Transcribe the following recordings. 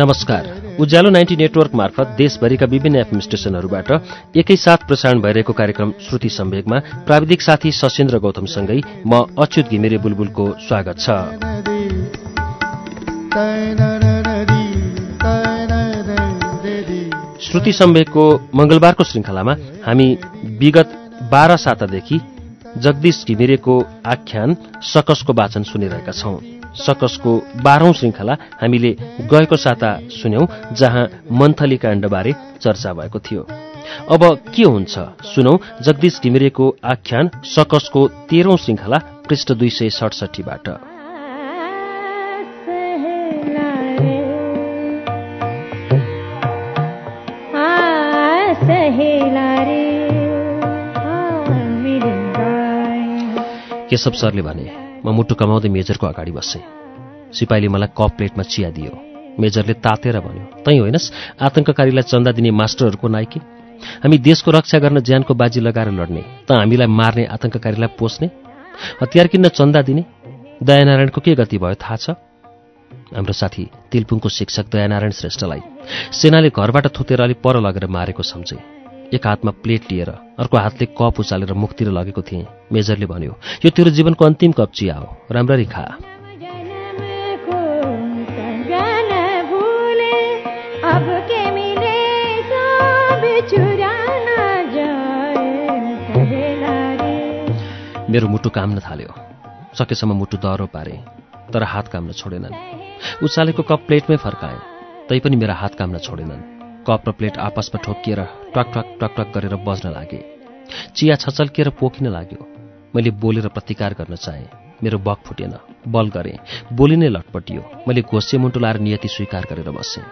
नमस्कार। उज्यालो ninety network मार्फत देशभरिका विभिन्न एफएम स्टेशनहरूबाट एकैसाथ प्रसारण भइरहेको कार्यक्रम श्रुति सम्वेकमा प्राविधिक साथी सशेन्द्र गौतमसँगै म अच्युत घिमिरे बुलबुलको स्वागत छ। श्रुति सम्वेकको मंगलबारको श्रृङ्खलामा हामी विगत बाह्र सातादेखि जगदीश घिमिरेको आख्यान सकसको वाचन सुनिरहेका छौं। सकसको बाह्रौं श्रृङ्खला हामीले गएको साता सुन्यौं जहाँ मन्थली काण्डबारे चर्चा भएको थियो। अब के हुन्छ सुनौ जगदीश घिमिरेको आख्यान सकसको तेह्रौं श्रृङ्खला पृष्ठ दुई सय सडसठीबाट। केशव सरले भने म मुटु कमाउँदै मेजरको अगाडि बसेँ। सिपाहीले मलाई कप प्लेटमा चिया दियो। मेजरले तातेर भन्यो तै होइनस् आतंककारीलाई चन्दा दिने मास्टरहरूको नाइकी। हामी देशको रक्षा गर्न ज्यानको बाजी लगाएर लड्ने त हामीलाई मार्ने आतंककारीलाई पोस्ने हतियार किन्न चन्दा दिने। दयानारायणको के गति भयो थाहा छ? हाम्रो साथी तिलपुङको शिक्षक दयानारायण श्रेष्ठलाई सेनाले घरबाट थुतेर अलि पर लगेर मारेको सम्झे। एक हातमा प्लेट लिएर अर्को हातले कप उचालेर मुखतिर लगेको थिएँ। मेजरले भन्यो यो तेरो जीवनको अन्तिम कप चिया हो। राम्ररी खा। मेरो मुटु काम्न थाल्यो। सकेसम्म मुटु दह्रो पारे तर हात काम्न छोडेनन्। उचालेको कप प्लेटमै फर्काएँ तैपनि मेरा हात काम्न छोडेनन्। कप र प्लेट आपसमा ठोकिएर टक टक गरेर बज्न लागे। चिया छचल्किएर पोखिन लाग्यो। मैले बोलेर प्रतिकार गर्न चाहेँ। मेरो बक फुटेन। बल गरेँ। बोली नै लटपटियो। मैले घोसे मुन्टु लाएर नियति स्वीकार गरेर बसेँ।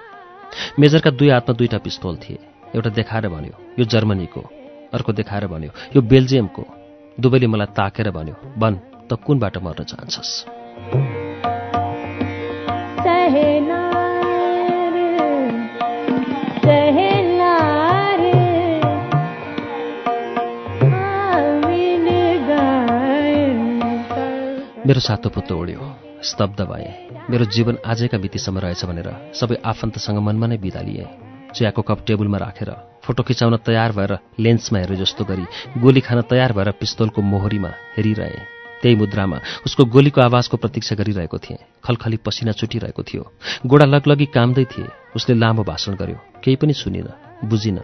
मेजरका दुई हातमा दुईटा पिस्तोल थिए। एउटा देखाएर भन्यो यो जर्मनीको। अर्को देखाएर भन्यो यो बेल्जियमको। दुवैले मलाई ताकेर भन्यो बन त कुनबाट मर्न चाहन्छस्? मेरो सातो पुत्तो उड्यो स्तब्ध भए। मेरो जीवन आजैका मितिसम्म रहेछ भनेर सबै आफन्तसँग मनमा नै बिदा लिए। चियाको कप टेबलमा राखेर फोटो खिचाउन तयार भएर लेन्समा हेरे जस्तो गरी गोली खान तयार भएर पिस्तोलको मोहरीमा हेरिरहे। त्यही मुद्रामा उसको गोलीको आवाजको प्रतीक्षा गरिरहेको थिएँ। खलखली पसिना छुटिरहेको थियो। गोडा लगलगी कामदै थिए। उसले लामो भाषण गर्यो। केही पनि सुनिन बुझिन।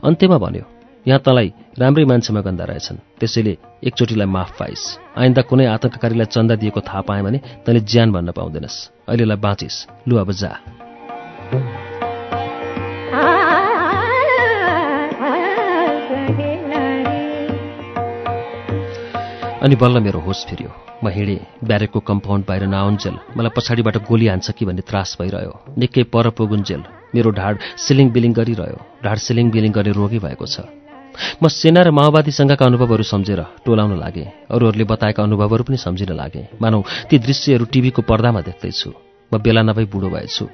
अन्त्यमा भन्यो यहाँ तँलाई राम्रै मान्छेमा गन्दा रहेछन्। त्यसैले एकचोटिलाई माफ पाइस्। आइन्दा कुनै आतंककारीलाई चन्दा दिएको थाहा पाएँ भने तैँले ज्यान भन्न पाउँदैनस्। अहिलेलाई बाँचिस्। लु अब जा। अनि बल्ल मेरो होस फिर्यो। म हिँडेँ। ब्यारेकको कम्पाउन्ड बाहिर नआउन्जेल मलाई पछाडिबाट गोली हान्छ कि भन्ने त्रास भइरह्यो। निकै पर पुगुन्जेल मेरो ढाड सिलिङ बिलिङ गरिरह्यो। ढाड सिलिङ बिलिङ गर्ने रोगी भएको छ। म सेना र माओवादीसँगका अनुभवहरू सम्झेर टोलाउन लागेँ। अरूहरूले बताएका अनुभवहरू पनि सम्झिन लागेँ। मानौ ती दृश्यहरू टिभीको पर्दामा देख्दैछु। म बेला नभई बुढो भएछु।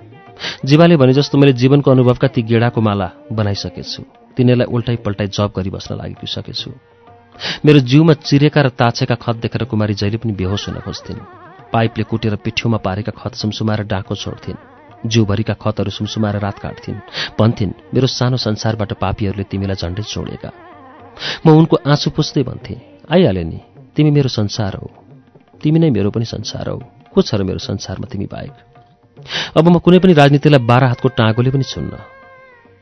जीवाले भने जस्तो मैले जीवनको अनुभवका ती गेडाको माला बनाइसकेछु। तिनीहरूलाई उल्टाइ पल्टाइ जब गरिबस्न लागिसकेछु मेरो जिउमा चिरेका र ताछेका खत देखेर कुमारी जहिले पनि बेहोस हुन खोज्थिन्। पाइपले कुटेर पिठ्यौमा पारेका खत सुमसुमाएर डाँको छोड्थिन्। जिउभरिका खतहरू सुमसुमाएर रात काट्थिन्। भन्थिन् मेरो सानो संसारबाट पापीहरूले तिमीलाई झन्डै छोडेका। म उनको आँसु पुस्दै भन्थेँ आइहाले नि तिमी मेरो संसार हौ। तिमी नै मेरो पनि संसार हौ। को छ र मेरो संसारमा तिमी बाहेक? अब म कुनै पनि राजनीतिलाई बाह्र हातको टाँगोले पनि छुन्न।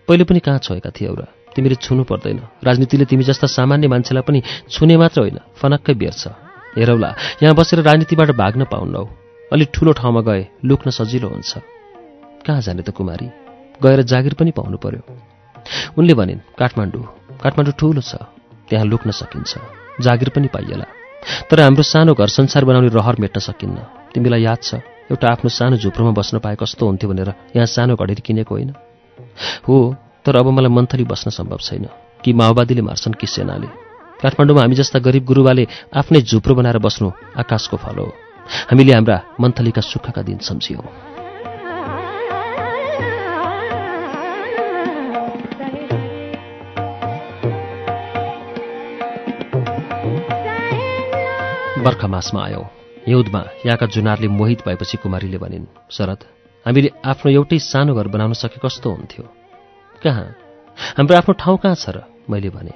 पहिले पनि कहाँ छोएका थियौ र तिमीले छुनु पर्दैन। राजनीतिले तिमी जस्ता सामान्य मान्छेलाई पनि छुने मात्र होइन फनक्कै बेर्छ। हेरौला यहाँ बसेर राजनीतिबाट भाग्न पाउन्नौ अलि ठुलो ठाउँमा गए लुक्न सजिलो हुन्छ। कहाँ जाने त कुमारी? गएर जागिर पनि पाउनु पर्यो। उनले भनिन् काठमाडौँ। काठमाडौँ ठुलो छ। त्यहाँ लुक्न सकिन्छ। जागिर पनि पाइएला। तर हाम्रो सानो घर संसार बनाउने रहर मेट्न सकिन्न। तिमीलाई याद छ एउटा आफ्नो सानो झुप्रोमा बस्न पाए कस्तो हुन्थ्यो भनेर यहाँ सानो घडेरी किनेको होइन? हो तर अब मलाई मन्थली बस्न सम्भव छैन। कि माओवादीले मार्छन् कि सेनाले? काठमाडौँमा हामी जस्ता गरिब गुरुबाले आफ्नै झुप्रो बनाएर बस्नु आकाशको फल हो। हामीले हाम्रा मन्थलीका सुखका दिन सम्झियौँ। बर्खा मासमा आयौँ। हिउँदमा यहाँका जुनारले मोहित भएपछि कुमारीले भनिन् शरद हामीले आफ्नो एउटै सानो घर बनाउन सके कस्तो हुन्थ्यो? कहाँ? हाम्रो आफ्नो ठाउँ कहाँ छ र? मैले भने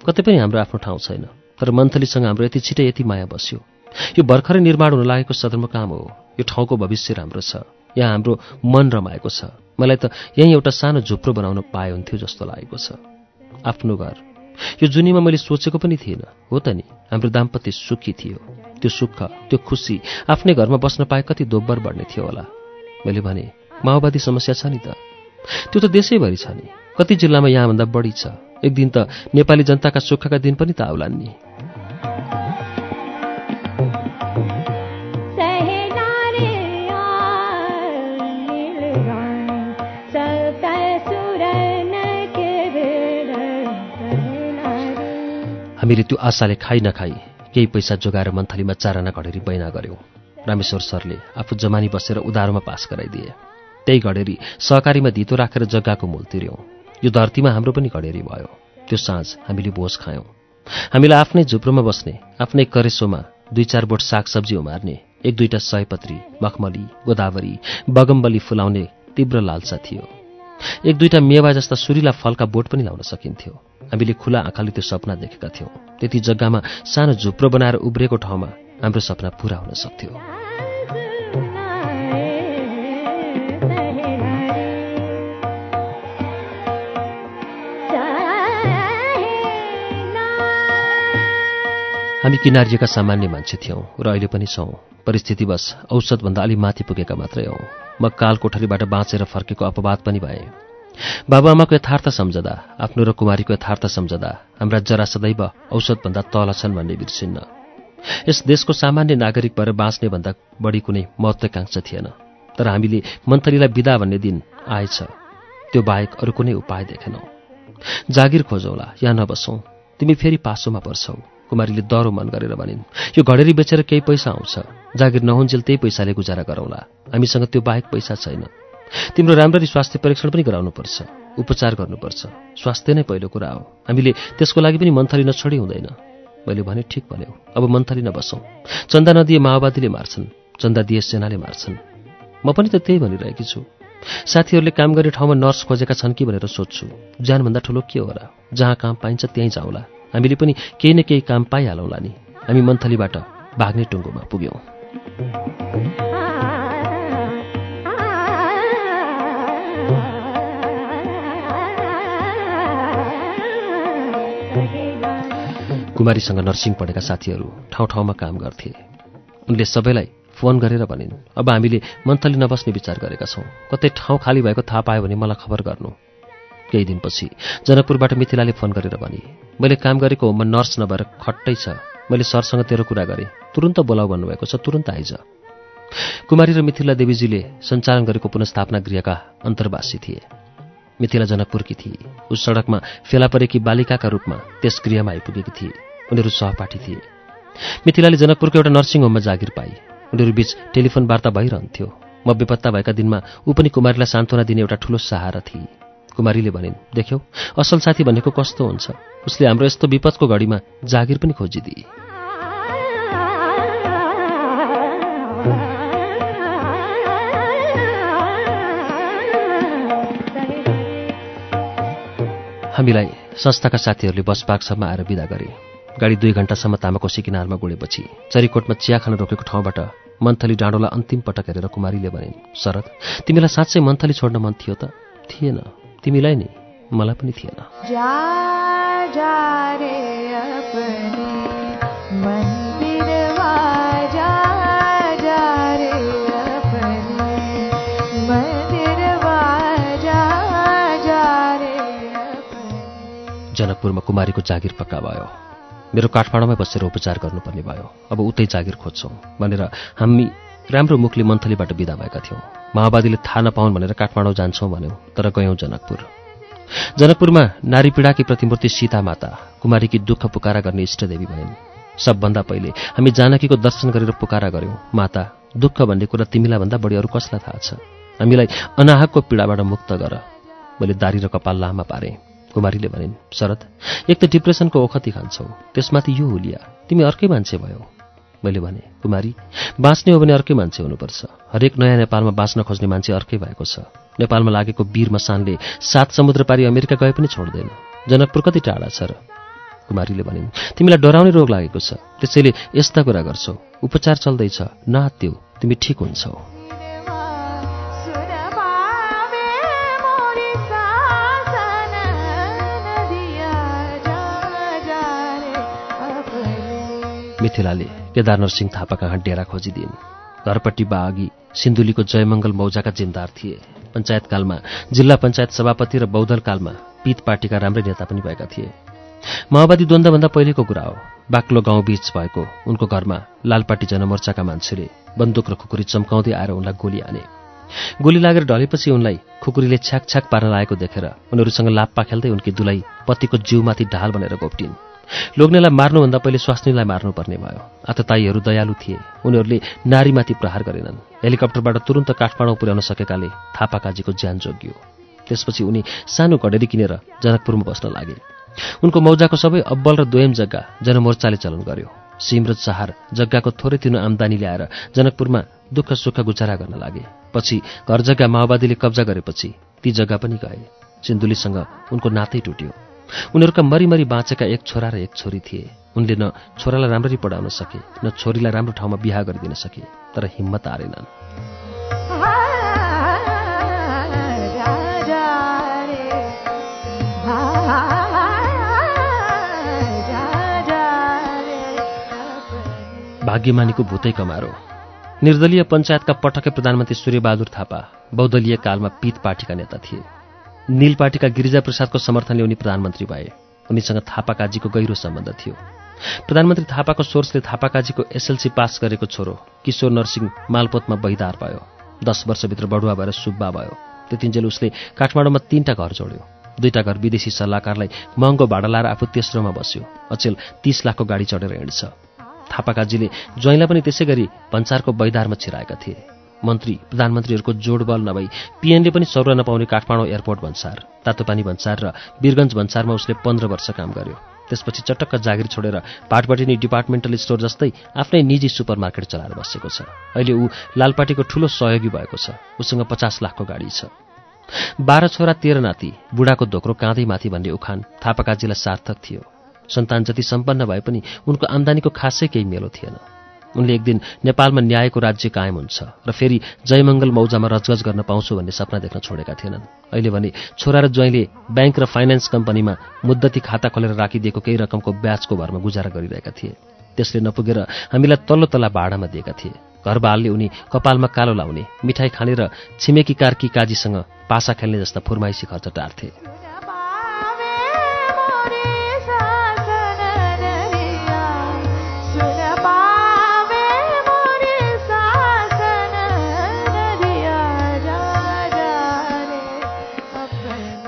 कतै पनि हाम्रो आफ्नो ठाउँ छैन तर मन्थलीसँग हाम्रो यति छिटै यति माया बस्यो। यो भर्खरै निर्माण हुन लागेको सदरमुकाम हो यो ठाउँको भविष्य राम्रो छ यहाँ हाम्रो मन रमाएको छ। मलाई त यहीँ एउटा सानो झुप्रो बनाउन पाए हुन्थ्यो जस्तो लागेको छ। आफ्नो घर यो जुनीमा मैले सोचेको पनि थिइनँ हो त नि हाम्रो दाम्पत्य सुखी थियो। त्यो सुख त्यो खुसी आफ्नै घरमा बस्न पाए कति दोब्बर बढ्ने थियो होला। मैले भने माओवादी समस्या छ नि त। त्यो त देशैभरि छ नि। कति जिल्लामा यहाँभन्दा बढी छ। एक दिन त नेपाली जनताका सुखका दिन पनि त आउलान् नि। हामीले त्यो आशाले खाइ नखाई केही पैसा जोगाएर मन्थलीमा चारना घडेरी बैना गऱ्यौँ रामेश्वर सरले आफू जमानी बसेर उधारोमा पास गराइदिए। त्यही घडेरी सहकारीमा धितो राखेर जग्गाको मूल तिर्यौँ। यो धरतीमा हाम्रो पनि घडेरी भयो। त्यो साँझ हामीले भोज खायौँ। हामीलाई आफ्नै झुप्रोमा बस्ने आफ्नै करेसोमा दुई चार बोट सागसब्जी उमार्ने एक दुईटा सयपत्री मखमली गोदावरी बगम्बली फुलाउने तीव्र लालसा थियो। एक दुईटा मेवा जस्ता सुरिला फलका बोट पनि लाउन सकिन्थ्यो। हामीले खुला आँखाले त्यो सपना देखेका थियौँ। त्यति जग्गामा सानो झुप्रो बनाएर उब्रेको ठाउँमा हाम्रो सपना पुरा हुन सक्थ्यो। हामी किनारिएका सामान्य मान्छे थियौँ र अहिले पनि छौँ। परिस्थितिवश औषधभन्दा अलि माथि पुगेका मात्रै हौ। म काल कोठरीबाट बाँचेर फर्केको अपवाद पनि भए। बाबुआमाको यथार्थ सम्झदा आफ्नो र कुमारीको यथार्थ सम्झदा हाम्रा जरा सदैव औषधभन्दा तल छन् भन्ने बिर्सिन्न। यस देशको सामान्य नागरिक भएर बाँच्ने भन्दा बढी कुनै महत्वाकांक्षा थिएन। तर हामीले मन्थलीलाई विदा भन्ने दिन आएछ। त्यो बाहेक अरू कुनै उपाय देखेनौ। जागिर खोजौला यहाँ नबसौँ। तिमी फेरि पासोमा पर्छौ। कुमारीले दह्रो मन गरेर भनिन् यो घडेरी बेचेर केही पैसा आउँछ। जागिर नहुन्जेल त्यही पैसाले गुजारा गरौँला। हामीसँग त्यो बाहेक पैसा छैन। तिम्रो राम्ररी स्वास्थ्य परीक्षण पनि गराउनुपर्छ उपचार गर्नुपर्छ। स्वास्थ्य नै पहिलो कुरा हो। हामीले त्यसको लागि पनि मन्थली नछोडी हुँदैन। मैले भने ठिक भन्यो। अब मन्थली नबसौँ। चन्दा नदिए माओवादीले मार्छन् चन्दा दिए सेनाले मार्छन्। म पनि त त्यही भनिरहेकी छु। साथीहरूले काम गर्ने ठाउँमा नर्स खोजेका छन् कि भनेर सोध्छु। ज्यानभन्दा ठुलो के हो र जहाँ काम पाइन्छ त्यहीँ जाउँला। हामीले पनि केही न केही काम पाइहालौँला नि। हामी मन्थलीबाट भाग्ने टुङ्गोमा पुग्यौँ। कुमारीसँग नर्सिङ पढेका साथीहरू ठाउँ ठाउँमा काम गर्थे। उनले सबैलाई फोन गरेर भनिन् अब हामीले मन्थली नबस्ने विचार गरेका छौँ। कतै ठाउँ खाली भएको थाहा पायो भने मलाई खबर गर्नु। केही दिनपछि जनकपुरबाट मिथिलाले फोन गरेर भने मैले काम गरेको होममा नर्स नभएर खट्टै छ। मैले सरसँग तेरो कुरा गरेँ। तुरन्त बोलाउ भन्नुभएको छ। तुरन्त आइज कुमारी र मिथिला देवीजीले सञ्चालन गरेको पुनस्थापना गृहका अन्तर्वासी थिए। मिथिला जनकपुरकी थिए। उस सडकमा फेला परेकी बालिकाका रूपमा त्यस गृहमा आइपुगेकी थिए। उनीहरू सहपाठी थिए। मिथिलाले जनकपुरको एउटा नर्सिङ होममा जागिर पाए उनीहरू बीच टेलिफोन वार्ता भइरहन्थ्यो। म बेपत्ता भएका दिनमा ऊ पनि कुमारीलाई सान्त्वना दिने एउटा ठुलो सहारा थिए। कुमारीले भनिन् देख्यौ असल साथी भनेको कस्तो हुन्छ? उसले हाम्रो यस्तो विपदको घडीमा जागिर पनि खोजिदिए। हामीलाई संस्थाका साथीहरूले बस पार्कसम्म आएर विदा गरे। गाडी दुई घन्टासम्म तामाकोसी किनारमा गुडेपछि चरीकोटमा चिया खान रोकेको ठाउँबाट मन्थली डाँडोलाई अन्तिम पटक हेरेर कुमारीले भनिन् शरद तिमीलाई साँच्चै मन्थली छोड्न मन थियो त? थिएन तिमीलाई नि मलाई पनि थिएन। जनकपुरमा कुमारीको जागिर पक्का भयो। मेरो काठमाडौँमै बसेर उपचार गर्नुपर्ने भयो। अब उतै जागिर खोज्छौँ भनेर हामी राम्रो मुखले मन्थलीबाट विदा भएका थियौँ। माओवादीले थाहा नपाउन् भनेर काठमाडौँ जान्छौँ भन्यौँ तर गयौँ जनकपुर। जनकपुरमा नारी पीडाकी प्रतिमूर्ति सीता माता कुमारीकी दुःख पुकारा गर्ने इष्टदेवी भइन्। सबभन्दा पहिले हामी जानकीको दर्शन गरेर पुकारा गऱ्यौँ माता दुःख भन्ने कुरा तिमीलाई भन्दा बढी अरू कसलाई थाहा छ? हामीलाई अनाहकको पीडाबाट मुक्त गर। मैले दारी र कपाल लामा पारेँ। कुमारीले भनिन् शरद एक त डिप्रेसनको ओखती खान्छौ त्यसमाथि यो हुलिया तिमी अर्कै मान्छे भयो। मैले भने कुमारी बाँच्ने हो भने अर्कै मान्छे हुनुपर्छ। हरेक नयाँ नेपालमा बाँच्न खोज्ने मान्छे अर्कै भएको छ। नेपालमा लागेको वीर मसानले सात समुद्र पारी अमेरिका गए पनि छोड्दैन। जनकपुर कति टाढा छ र? कुमारीले भनिन् तिमीलाई डराउने रोग लागेको छ। त्यसैले यस्ता कुरा गर्छौ। उपचार चल्दैछ। नात्यो तिमी ठिक हुन्छौ। मिथिलाले केदार नरसिंह थापा कहाँ डेरा खोजिदिन्। घरपट्टि बाघी सिन्धुलीको जयमङ्गल मौजाका जिम्दार थिए। पञ्चायतकालमा जिल्ला पञ्चायत सभापति र बौद्धलकालमा पित पार्टीका राम्रै नेता पनि भएका थिए। माओवादी द्वन्द्वभन्दा पहिलेको कुरा हो। बाक्लो गाउँ बीच भएको उनको घरमा लालपाटी जनमोर्चाका मान्छेले बन्दुक र खुकुरी चम्काउँदै आएर उनलाई गोली हाने। गोली लागेर ढलेपछि उनलाई खुकुरीले छ्याक छ्याक पार्न लागेको देखेर उनीहरूसँग लाप्पा खेल्दै उनकी दुलाई पतिको जिउमाथि ढाल बनेर गोप्टिन्। लोग्नेलाई मार्नुभन्दा पहिले स्वास्नीलाई मार्नुपर्ने भयो। आतताईहरू दयालु थिए। उनीहरूले नारीमाथि प्रहार गरेनन्। हेलिकप्टरबाट तुरन्त काठमाडौँ पुर्याउन सकेकाले थापाकाजीको ज्यान जोगियो। त्यसपछि उनी सानो घडेरी किनेर जनकपुरमा बस्न लागे। उनको मौजाको सबै अब्बल र दोयम जग्गा जनमोर्चाले चलन गर्यो। सिम र चाहार जग्गाको थोरै तिनो आम्दानी ल्याएर जनकपुरमा दुःख सुख गुजारा गर्न लागे। पछि घर जग्गा माओवादीले कब्जा गरेपछि ती जग्गा पनि गए। सिन्धुलीसँग उनको नातै टुट्यो। उनीहरूका मरिमरि बाँचेका एक छोरा र एक छोरी थिए। उनले न छोरालाई राम्ररी पढाउन सके न छोरीलाई राम्रो ठाउँमा बिहा गरिदिन सके तर हिम्मत हारेनन्। भाग्यमानीको भूतै कमारो। निर्दलीय पञ्चायतका पटके प्रधानमन्त्री सूर्यबहादुर थापा बहुदलीय कालमा पित पार्टीका नेता थिए। नील पार्टीका गिरिजा प्रसादको समर्थनले उनी प्रधानमन्त्री भए। उनीसँग थापाकाजीको गहिरो सम्बन्ध थियो। प्रधानमन्त्री थापाको सोर्सले थापाकाजीको एसएलसी पास गरेको छोरो किशोर नरसिंह मालपोतमा बहिदार भयो। दस वर्षभित्र बढुवा भएर सुब्बा भयो। त्यतिन्जेल उसले काठमाडौँमा तीनटा घर जोड्यो। दुईटा घर विदेशी सल्लाहकारलाई महँगो भाडा लाएर आफू तेस्रोमा बस्यो। अचेल तीस लाखको गाडी चढेर हिँड्छ। थापाकाजीले ज्वाइँलाई पनि त्यसै गरी भन्सारको बैदारमा छिराएका थिए। मन्त्री प्रधानमन्त्रीहरूको जोडबल नभई पिएनले पनि सौर नपाउने काठमाडौँ एयरपोर्ट भन्सार तातोपानी भन्सार र वीरगञ्ज भन्सारमा उसले पन्ध्र वर्ष काम गर्यो। त्यसपछि चटक्क जागिर छोडेर पाटपटिनी डिपार्टमेन्टल स्टोर जस्तै आफ्नै निजी सुपर मार्केट चलाएर बसेको छ। अहिले ऊ लालपाटीको ठूलो सहयोगी भएको छ। उसँग पचास लाखको गाडी छ। बाह्र छोरा तेह्र नाति बुढाको धोक्रो काँदै माथि भन्ने उखान थापाकाजीलाई सार्थक थियो। सन्तान जति सम्पन्न भए पनि उनको आम्दानीको खासै केही मेलो थिएन। उनले एक दिन नेपालमा न्यायको राज्य कायम हुन्छ र फेरि जयमङ्गल मौजामा रजगज गर्न पाउँछु भन्ने सपना देख्न छोडेका थिएनन्। अहिले भने छोरा र ज्वाइँले ब्याङ्क र फाइनेन्स कम्पनीमा मुद्दती खाता खोलेर राखिदिएको केही रकमको ब्याजको भरमा गुजारा गरिरहेका थिए। त्यसले नपुगेर हामीलाई तल्लो तल्ला भाडामा दिएका थिए। घरबालले उनी कपालमा कालो लाउने मिठाई खाने र छिमेकी कार्की काजीसँग पासा खेल्ने जस्ता फुर्माइसी खर्च टार्थे।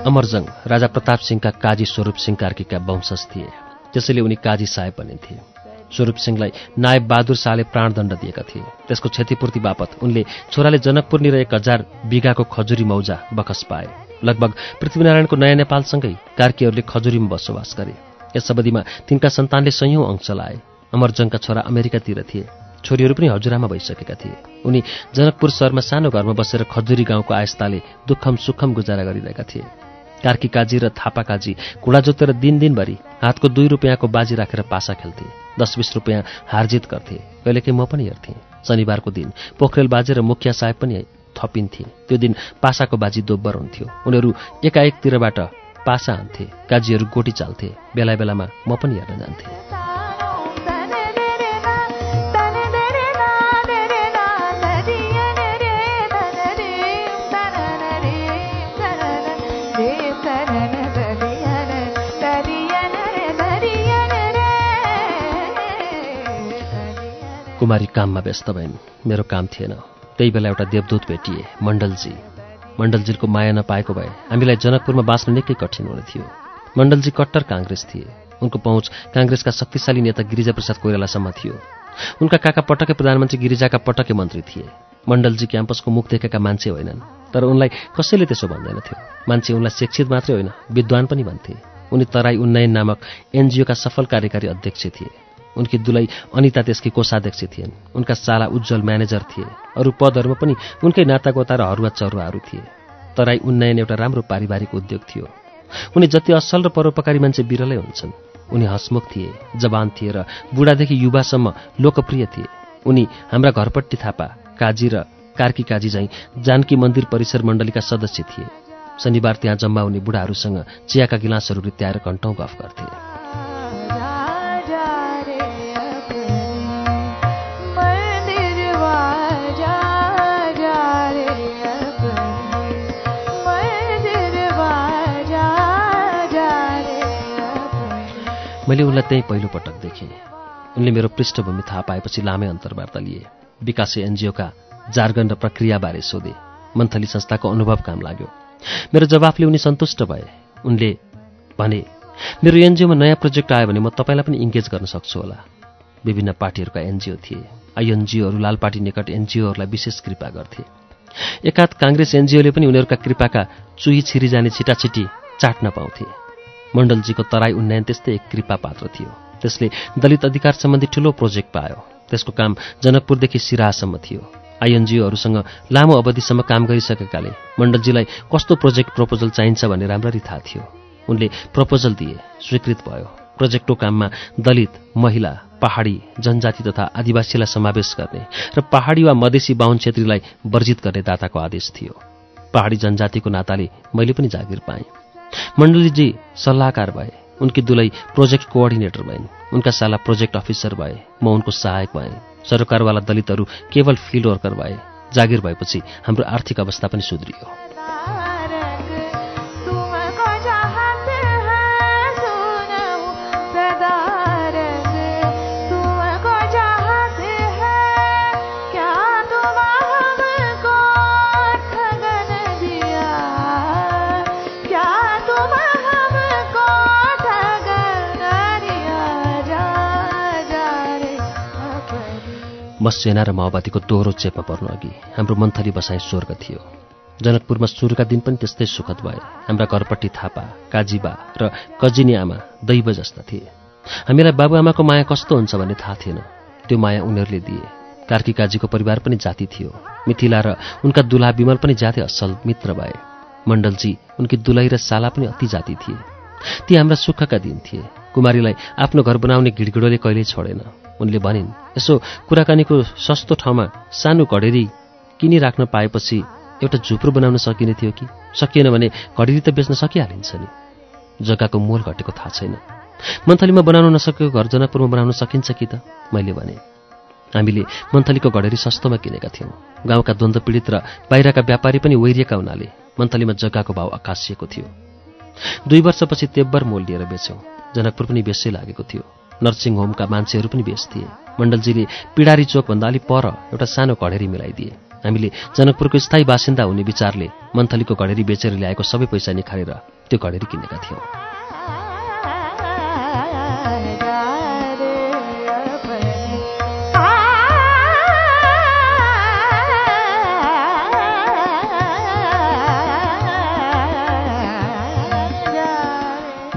अमरजङ राजा प्रताप सिंहका काजी स्वरूप सिंह कार्कीका वंशज थिए त्यसैले उनी काजी साहेब बनिन्थे स्वरूप सिंहलाई नायब बहादुर शाहले प्राणदण्ड दिएका थिए। त्यसको क्षतिपूर्ति बापत उनले छोराले जनकपुर निर एक हजार बिघाको खजुरी मौजा बखस पाए। लगभग पृथ्वीनारायणको नयाँ नेपालसँगै कार्कीहरूले खजुरीमा बसोबास गरे। यस अवधिमा तिनका सन्तानले सयौं अंश लाए। अमरजङका छोरा अमेरिकातिर थिए। छोरीहरू पनि हजुरामा भइसकेका थिए। उनी जनकपुर सहरमा सानो घरमा बसेर खजुरी गाउँको आयस्ताले दुःखम सुखम गुजारा गरिरहेका थिए। कार्की काजी र थापा काजी कुडा जोतेर दिन दिनभरि हातको दुई रुपियाँको बाजी राखेर पासा खेल्थे। दस बिस रुपियाँ हारजित गर्थे। कहिलेकाहीँ म पनि हेर्थेँ। शनिबारको दिन पोखरेल बाजे र मुखिया साहेब पनि थपिन्थे। त्यो दिन पासाको बाजी दोब्बर हुन्थ्यो। उनीहरू एकाएकतिरबाट पासा हान्थे काजीहरू गोटी चाल्थे। बेला बेलामा म पनि हेर्न जान्थेँ। कुमारी काममा व्यस्त भइन्। मेरो काम थिएन। त्यही बेला एउटा देवदूत भेटिए मण्डलजी। मण्डलजीको माया नपाएको भए हामीलाई जनकपुरमा बाँच्न निकै कठिन हुने थियो। मण्डलजी कट्टर काङ्ग्रेस थिए। उनको पहुँच काङ्ग्रेसका शक्तिशाली नेता गिरिजाप्रसाद कोइरालासम्म थियो। उनका काका पटके प्रधानमन्त्री गिरिजाका पटके मन्त्री थिए। मण्डलजी क्याम्पसको मुख देखेका मान्छे होइनन्। तर उनलाई कसैले त्यसो भन्दैनथ्यो मान्छे उनलाई शिक्षित मात्रै होइन विद्वान पनि भन्थे। उनी तराई उन्नयन नामक एनजिओका सफल कार्यकारी अध्यक्ष थिए। उनकी दुलै अनिता त्यसकी कोषाध्यक्ष थिइन्। उनका साला उज्जवल म्यानेजर थिए। अरू पदहरूमा पनि उनकै नातागोता र हरुवा चरुवाहरू थिए। तराई उन्नयन एउटा राम्रो पारिवारिक उद्योग थियो। उनी जति असल र परोपकारी मान्छे बिरलै हुन्छन्। उनी हसमुख थिए जवान थिए र बुढादेखि युवासम्म लोकप्रिय थिए। उनी हाम्रा घरपट्टि थापा काजी र कार्की काजी झैँ जानकी मन्दिर परिसर मण्डलीका सदस्य थिए। शनिबार त्यहाँ जम्मा हुने बुढाहरूसँग चियाका गिलासहरू रित्याएर घन्टौँ गफ गर्थे। मैले उनलाई त्यहीँ पहिलोपटक देखेँ। उनले मेरो पृष्ठभूमि थाहा पाएपछि लामै अन्तर्वार्ता लिए। विकास एनजिओका जार्गन र प्रक्रियाबारे सोधे। मन्थली संस्थाको अनुभव काम लाग्यो। मेरो जवाफले उनी सन्तुष्ट भए। उनले भने मेरो एनजिओमा नयाँ प्रोजेक्ट आयो भने म तपाईँलाई पनि इङ्गेज गर्न सक्छु होला। विभिन्न पार्टीहरूका एनजिओ थिए। आइएनजिओहरू लाल पार्टी निकट एनजिओहरूलाई विशेष कृपा गर्थे। एकाध काङ्ग्रेस एनजिओले पनि उनीहरूका कृपाका चुही छिरी जाने छिटाछिटी चाट्न पाउँथे। मण्डलजीको तराई उन्नयन त्यस्तै एक कृपा पात्र थियो। त्यसले दलित अधिकार सम्बन्धी ठूलो प्रोजेक्ट पायो। त्यसको काम जनकपुरदेखि सिरासम्म थियो। आइएनजिओहरूसँग लामो अवधिसम्म काम गरिसकेकाले मण्डलजीलाई कस्तो प्रोजेक्ट प्रपोजल चाहिन्छ भन्ने राम्ररी थाहा थियो। उनले प्रपोजल दिए स्वीकृत भयो। प्रोजेक्टको काममा दलित महिला पहाडी जनजाति तथा आदिवासीलाई समावेश गर्ने र पहाडी वा मधेसी बाहुन छेत्रीलाई वर्जित गर्ने दाताको आदेश थियो। पहाडी जनजातिको नाताले मैले पनि जागिर पाएँ। मण्डलीजी सल्लाहकार भए। उनकी दुलै प्रोजेक्ट कोअर्डिनेटर भइन्। उनका साला प्रोजेक्ट अफिसर भए। म उनको सहायक भएँ। सरकारवाला दलितहरू केवल फिल्ड वर्कर भए। जागिर भएपछि हाम्रो आर्थिक अवस्था पनि सुध्रियो। म सेना र माओवादीको दोहोरो चेपमा पर्नु अघि हाम्रो मन्थली बसाइ स्वर्ग थियो। जनकपुरमा सुरुका दिन पनि त्यस्तै सुखद भए। हाम्रा घरपट्टि थापा काजीबा र कजिनी आमा दैव जस्ता थिए। हामीलाई बाबुआमाको माया कस्तो हुन्छ भन्ने थाहा थिएन। त्यो माया उनीहरूले दिए। कार्की काजीको परिवार पनि जाति थियो। मिथिला र उनका दुला विमल पनि जाति असल मित्र भए। मण्डलजी उनकी दुलै र साला पनि अति जाति थिए। ती हाम्रा सुखका दिन थिए। कुमारीलाई आफ्नो घर बनाउने घिडघिडोले कहिल्यै छोडेन। उनले भनिन् यसो कुराकानीको सस्तो ठाउँमा सानो घडेरी किनिराख्न पाएपछि एउटा झुप्रो बनाउन सकिने थियो कि? सकिएन भने घडेरी त बेच्न सकिहालिन्छ नि। जग्गाको मोल घटेको थाहा छैन। मन्थलीमा बनाउन नसकेको घर जनकपुरमा बनाउन सकिन्छ कि त मैले भने। हामीले मन्थलीको घडेरी सस्तोमा किनेका थियौँ। गाउँका द्वन्द्व पीडित र बाहिरका व्यापारी पनि वैरिएका हुनाले मन्थलीमा जग्गाको भाव आकाशिएको थियो। दुई वर्षपछि तेब्बर मोल लिएर बेच्यौँ। जनकपुर पनि बेसै लागेको थियो। नर्सिङ होमका मान्छेहरू पनि बेस थिए मण्डलजीले पिडारी चोकभन्दा अलिक पर एउटा सानो घडेरी मिलाइदिए। हामीले जनकपुरको स्थायी बासिन्दा हुने विचारले मन्थलीको घडेरी बेचेर ल्याएको सबै पैसा निखारेर त्यो घडेरी किनेका थियौँ।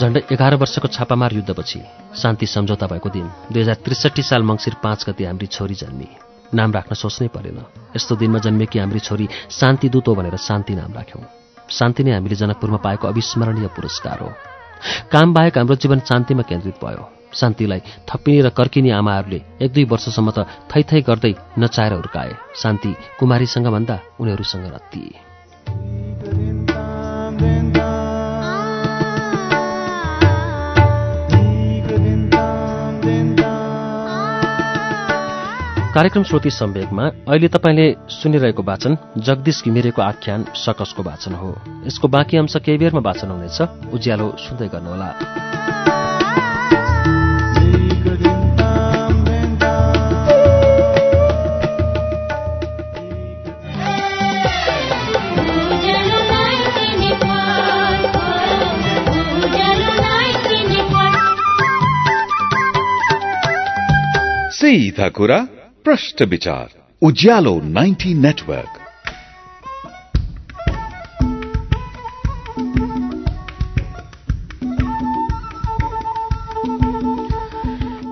झण्डै एघार वर्षको छापामार युद्धपछि शान्ति सम्झौता भएको दिन दुई हजार त्रिसठी साल मङ्सिर पाँच गति हाम्री छोरी जन्मी। नाम राख्न सोच्नै परेन। यस्तो दिनमा जन्मेकी हाम्री छोरी शान्ति दूत हो भनेर शान्ति नाम राख्यौँ। शान्ति नै हामीले जनकपुरमा पाएको अविस्मरणीय पुरस्कार हो। काम बाहेक हाम्रो जीवन शान्तिमा केन्द्रित भयो। शान्तिलाई थप्पिने र कर्किने आमाहरूले एक दुई वर्षसम्म त थै थै गर्दै नचाएर हुर्काए। शान्ति कुमारीसँग भन्दा उनीहरूसँग रत्तिए कार्यक्रम श्रोति सम्वेकमा अहिले तपाईँले सुनिरहेको वाचन जगदीश घिमिरेको आख्यान सकसको वाचन हो। यसको बाँकी अंश केही बेरमा वाचन हुनेछ। उज्यालो सुन्दै गर्नुहोला। सीधा कुरा। प्रश्न विचार उज्यालो 90 नेटवर्क।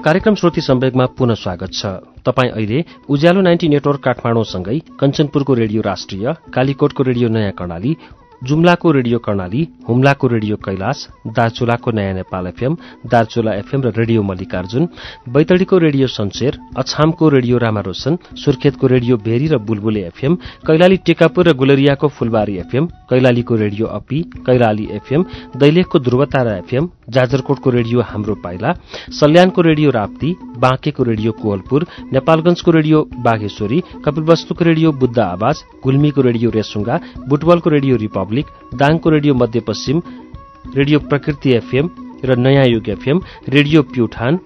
कार्यक्रम श्रोती सम्वेगमा पुनः स्वागत छ। तपाईँ अहिले उज्यालो नाइन्टी नेटवर्क काठमाडौँसँगै कञ्चनपुरको रेडियो राष्ट्रिय कालीकोटको रेडियो नयाँ कर्णाली जुम्लाको रेडियो कर्णाली हुम्लाको रेडियो कैलाश दार्चुलाको नयाँ नेपाल एफएम दार्चुला एफएम र रेडियो मल्लिकार्जुन बैतडीको रेडियो सन्सेर अछामको रेडियो रामारोशन सुर्खेतको रेडियो भेरी र बुलबुले एफएम कैलाली टेकापुर र गुलरियाको फुलबारी एफएम कैलालीको रेडियो अपी कैलाली एफएम दैलेखको ध्रुवतारा एफएम जाजरकोटको रेडियो हाम्रो पाइला सल्यानको रेडियो राप्ती बाँकेको रेडियो कोहलपुर नेपालगंजको रेडियो बाघेश्वरी कपिलवस्तुको रेडियो बुद्ध आवाज गुल्मीको रेडियो रेसुङ्गा बुटवलको रेडियो रिपब्लिक दाङको radio Madhyapashchim radio Prakriti FM र नयाँ युग एफएम रेडियो प्युठान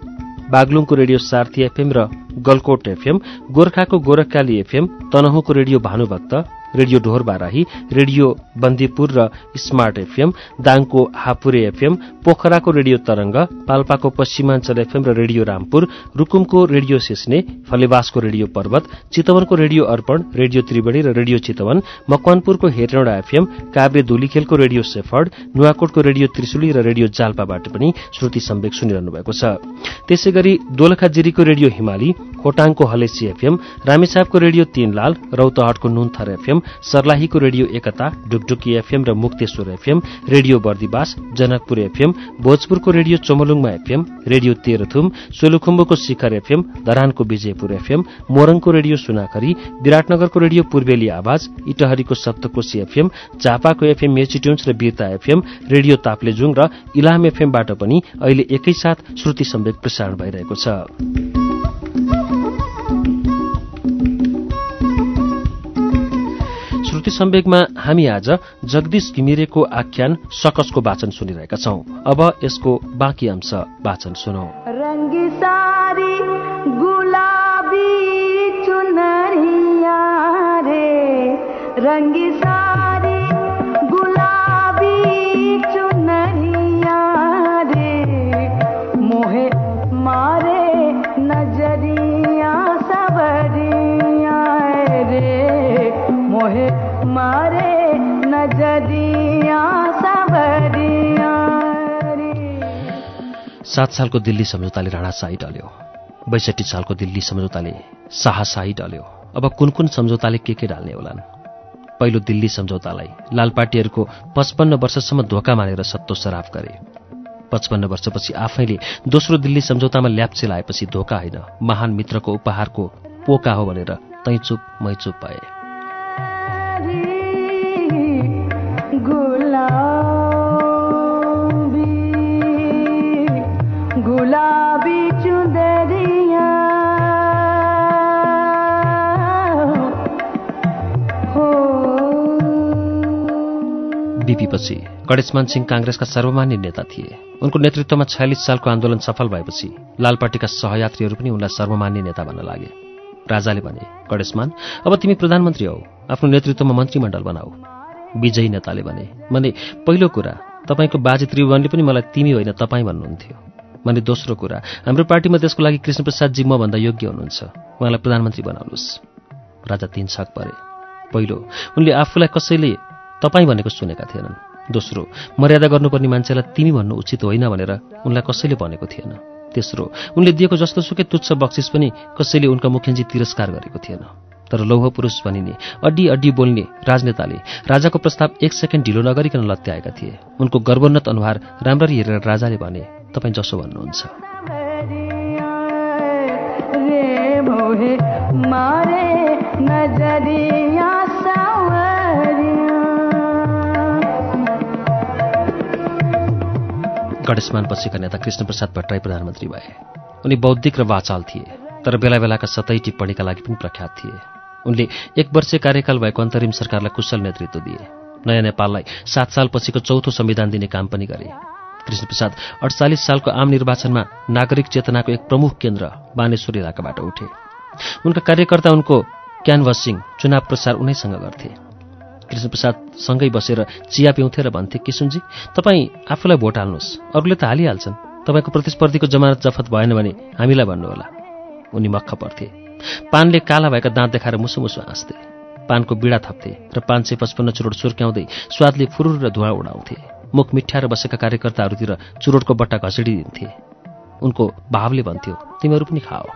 बागलुङको रेडियो सार्थी एफएम र गलकोट एफएम गोर्खाको Gorakhkali FM तनहुँको radio Bhanubhakta radio Dhor Barahi radio Bandipur र स्मार्ट एफएम दाङको हापुरे एफएम पोखराको रेडियो तरंग पाल्पाको पश्चिमाञ्चल एफएम र रेडियो रामपुर रुकुमको रेडियो सिस्ने फलेवासको रेडियो पर्वत चितवनको रेडियो अर्पण रेडियो त्रिवेणी र रेडियो चितवन मकवानपुरको हेटौँडा एफएम काभ्रे धुलीखेलको रेडियो सेफर्ड नुवाकोटको रेडियो त्रिशुली र रेडियो जाल्पाबाट पनि श्रुति सम्वेक सुनिरहनु भएको छ। त्यसै गरी दोलखाजिरीको रेडियो हिमाली खोटाङको हलेसी एफएम रामेछापको रेडियो तीनलाल रौतहटको नुनथर एफएम सर्लाहीको रेडियो एकता डुकडुकी एफएम र Mukteshwar FM radio Bardibas Janakpur FM भोजपुरको radio Chomolungma FM radio Terhathum सोलुखुम्बुको शिखर एफएम धरानको विजयपुर एफएम मोरङको रेडियो सुनाखरी विराटनगरको रेडियो पूर्वेली आवाज इटहरीको सप्तकोशी एफएम झापाको एफएम मेचिट्युन्स र वीरता एफएम रेडियो ताप्लेजुङ र इलाम एफएमबाट पनि अहिले एकैसाथ श्रुति सम्वेक प्रसारण भइरहेको छ। श्रुति सम्वेगमा हामी आज जगदीश घिमिरेको आख्यान सकसको वाचन सुनिरहेका छौं। अब यसको बाँकी अंश वाचन सुनौ। गुलाबी सात सालको दिल्ली सम्झौताले राणा शाही डल्यो। बैसठी सालको दिल्ली सम्झौताले शाहशाही डल्यो। अब कुन कुन सम्झौताले के के डाल्ने होलान्? पहिलो दिल्ली सम्झौतालाई लाल पार्टीहरूको पचपन्न वर्षसम्म धोका मानेर सत्तो सराफ गरे। पचपन्न वर्षपछि आफैले दोस्रो दिल्ली सम्झौतामा ल्याप्चे लाएपछि धोका होइन। महान मित्रको उपहारको पोका हो भनेर तै चुप मै चुप भए। बिपीपछि गणेशमान सिंह काङ्ग्रेसका सर्वमान्य नेता थिए। उनको नेतृत्वमा छयालिस सालको आन्दोलन सफल भएपछि लाल पार्टीका सहयात्रीहरू पनि उनलाई सर्वमान्य नेता भन्न लागे। राजाले भने गणेशमान अब तिमी प्रधानमन्त्री हौ आफ्नो नेतृत्वमा मन्त्रीमण्डल बनाऊ। विजयी नेताले भने भने पहिलो कुरा तपाईँको बाजे त्रिभुवनले पनि मलाई तिमी होइन तपाईँ भन्नुहुन्थ्यो। भने दोस्रो कुरा हाम्रो पार्टीमा त्यसको लागि कृष्णप्रसादजी मभन्दा योग्य हुनुहुन्छ। उहाँलाई प्रधानमन्त्री बनाउनुहोस्। राजा तीन छक परे। पहिलो उनले आफूलाई कसैले तपाईँ भनेको सुनेका थिएनन्। दोस्रो मर्यादा गर्नुपर्ने मान्छेलाई तिमी भन्नु उचित होइन भनेर उनलाई कसैले भनेको थिएन। तेस्रो उनले दिएको जस्तो सुकै तुच्छ बक्सिस पनि कसैले उनका मुख्यजी तिरस्कार गरेको थिएन। तर लौह पुरुष भनिने अड्डी अड्डी बोल्ने राजनेताले राजाको प्रस्ताव एक सेकेन्ड ढिलो नगरिकन लत्याएका थिए। उनको गर्वोन्नत अनुहार राम्ररी हेरेर राजाले भने तपाईँ जसो भन्नुहुन्छ। गणेशमान पछिका नेता कृष्णप्रसाद भट्टराई प्रधानमन्त्री भए। उनी बौद्धिक र वाचाल थिए तर बेला बेलाका सतै टिप्पणीका लागि पनि प्रख्यात थिए। उनले एक वर्ष कार्यकाल भएको अन्तरिम सरकारलाई कुशल नेतृत्व दिए। नयाँ नेपाललाई सात सालपछिको चौथो संविधान दिने काम पनि गरे। कृष्णप्रसाद अडचालिस सालको आम निर्वाचनमा नागरिक चेतनाको एक प्रमुख केन्द्र बानेश्वर इलाकाबाट उठे। उनका कार्यकर्ता उनको क्यानभसिङ चुनाव प्रसार उनैसँग गर्थे। कृष्णप्रसाद सँगै बसेर चिया पिउँथे र भन्थे किसुनजी तपाईँ आफूलाई भोट हाल्नुहोस्। अरूले त हालिहाल्छन्। तपाईँको प्रतिस्पर्धीको जमानत जफत भएन भने हामीलाई भन्नुहोला। उनी मक्ख पर्थे। पानले काला भएका दाँत देखाएर मुसु मुसु हाँस्थे। पानको बिडा थप्थे र पाँच सय पचपन्न चुरोट सुर्क्याउँदै स्वादले फुरुर र धुवा उडाउँथे। मुख मिठ्याएर बसेका कार्यकर्ताहरूतिर चुरोटको बट्टा घसिडिदिन्थे। उनको भावले भन्थ्यो तिमीहरू पनि खाओ।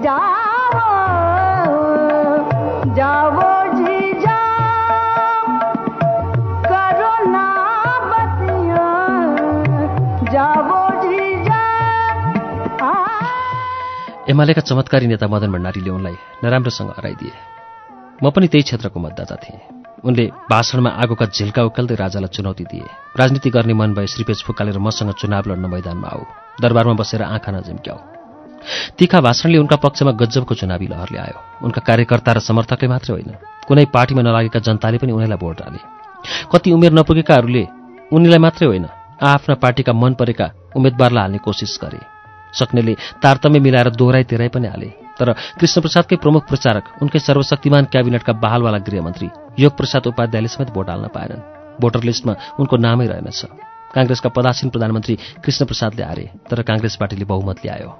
जाओ जाओ। एमालेका चमत्कारी नेता मदन भण्डारीले उनलाई नराम्रोसँग हराइदिए। म पनि त्यही क्षेत्रको मतदाता थिएँ। उनले भाषणमा आगोका झिल्का उकाल्दै राजालाई चुनौती दिए। राजनीति गर्ने मन भए श्रीपेज फुकालेर मसँग चुनाव लड्न मैदानमा आऊ। दरबारमा बसेर आँखा नजिम्क्याऊ तिखा भाषणले उनका पक्षमा गजबको चुनावी लहर ल्यायो उनका कार्यकर्ता र समर्थकले मात्रै होइन। कुनै पार्टीमा नलागेका जनताले पनि उनीलाई भोट हाले कति उमेर नपुगेकाहरूले उनीलाई मात्रै होइन आफ्ना पार्टीका मन परेका उम्मेद्वारलाई हाल्ने कोसिस गरे। सक्नेले तारतम्य मिलाएर दोहोराई तेह्राई पनि हाले। तर कृष्णप्रसादकै प्रमुख प्रचारक उनकै सर्वशक्तिमान क्याबिनेटका बहालवाला गृहमन्त्री योग प्रसाद उपाध्यायले समेत भोट हाल्न पाएनन्। भोटर लिस्टमा उनको नामै रहेनछ। काङ्ग्रेसका पदासीन प्रधानमन्त्री कृष्णप्रसादले हारे तर काङ्ग्रेस पार्टीले बहुमत ल्यायो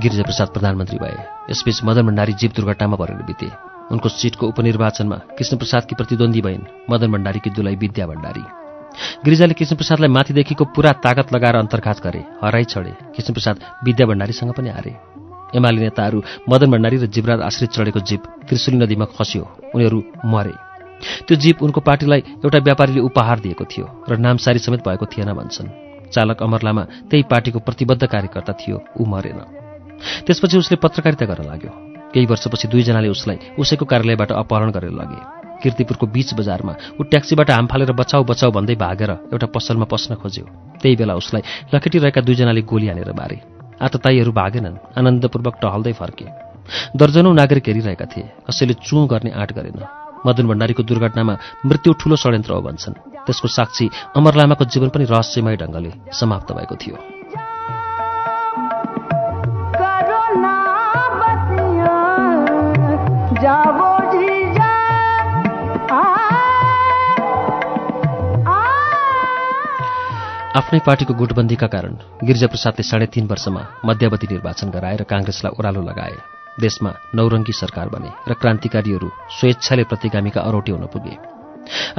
गिरिजाप्रसाद प्रधानमन्त्री भए। यसबीच मदन भण्डारी जीव दुर्घटनामा परेर बिते उनको सिटको उपनिर्वाचनमा कृष्णप्रसादकी प्रतिद्वन्दी भइन् मदन भण्डारीकी दुलाई विद्या भण्डारी। गिरिजाले कृष्णप्रसादलाई माथिदेखिको पुरा तागत लगाएर अन्तर्घात गरे हराइ छडे। कृष्णप्रसाद विद्या भण्डारीसँग पनि हारे। एमाले नेताहरू मदन भण्डारी र जीवराज आश्रित चढेको जीप त्रिशुली नदीमा खस्यो। उनीहरू मरे। त्यो जीप उनको पार्टीलाई एउटा व्यापारीले उपहार दिएको थियो र नामसारी समेत भएको थिएन भन्छन्। चालक अमर लामा त्यही पार्टीको प्रतिबद्ध कार्यकर्ता थियो। ऊ मरेन। त्यसपछि उसले पत्रकारिता गर्न लाग्यो। केही वर्षपछि दुईजनाले उसलाई उसैको कार्यालयबाट अपहरण गरेर लगे। किर्तिपुरको बीच बजारमा ऊ ट्याक्सीबाट हाम फालेर बचाउ बचाउ भन्दै भागेर एउटा पसलमा पस्न खोज्यो। त्यही बेला उसलाई लखेटिरहेका दुईजनाले गोली हानेर मारे। आतताईहरू भागेनन् आनन्दपूर्वक टहल्दै फर्के। दर्जनौं नागरिक हेरिरहेका थिए कसैले चुँ गर्ने आँट गरेन। मदन भण्डारीको दुर्घटनामा मृत्यु ठूलो षड्यन्त्र हो भन्छन्। त्यसको साक्षी अमर लामाको जीवन पनि रहस्यमय ढङ्गले समाप्त भएको थियो। आफ्नै पार्टीको गुटबन्दीका कारण गिरिजाप्रसादले साढे तीन वर्षमा मध्यावधि निर्वाचन गराएर काङ्ग्रेसलाई ओह्रालो लगाए। देशमा नौरङ्गी सरकार बने र क्रान्तिकारीहरू स्वेच्छाले प्रतिगामीका अरौटी हुन पुगे।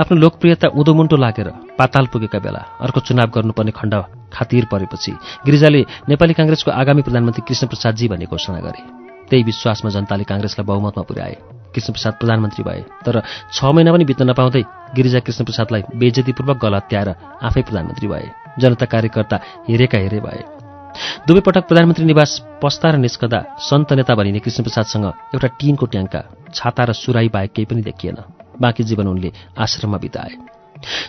आफ्नो लोकप्रियता उदोमुन्टो लागेर पाताल पुगेका बेला अर्को चुनाव गर्नुपर्ने खण्ड खातिर परेपछि गिरिजाले नेपाली काङ्ग्रेसको आगामी प्रधानमन्त्री कृष्णप्रसादजी भन्ने घोषणा गरे। त्यही विश्वासमा जनताले काङ्ग्रेसलाई बहुमतमा पुर्याए। कृष्णप्रसाद प्रधानमन्त्री भए तर छ महिना पनि बित्न नपाउँदै गिरिजा कृष्णप्रसादलाई बेजतीपूर्वक गल हत्याएर आफै प्रधानमन्त्री भए। जनता कार्यकर्ता हेरेका हेरे भए। दुवै पटक प्रधानमन्त्री निवास पस्ता र निस्कदा सन्त नेता भनिने कृष्णप्रसादसँग एउटा टिनको ट्याङ्का छाता र सुराई बाहेक केही पनि देखिएन। बाँकी जीवन उनले आश्रममा बिताए।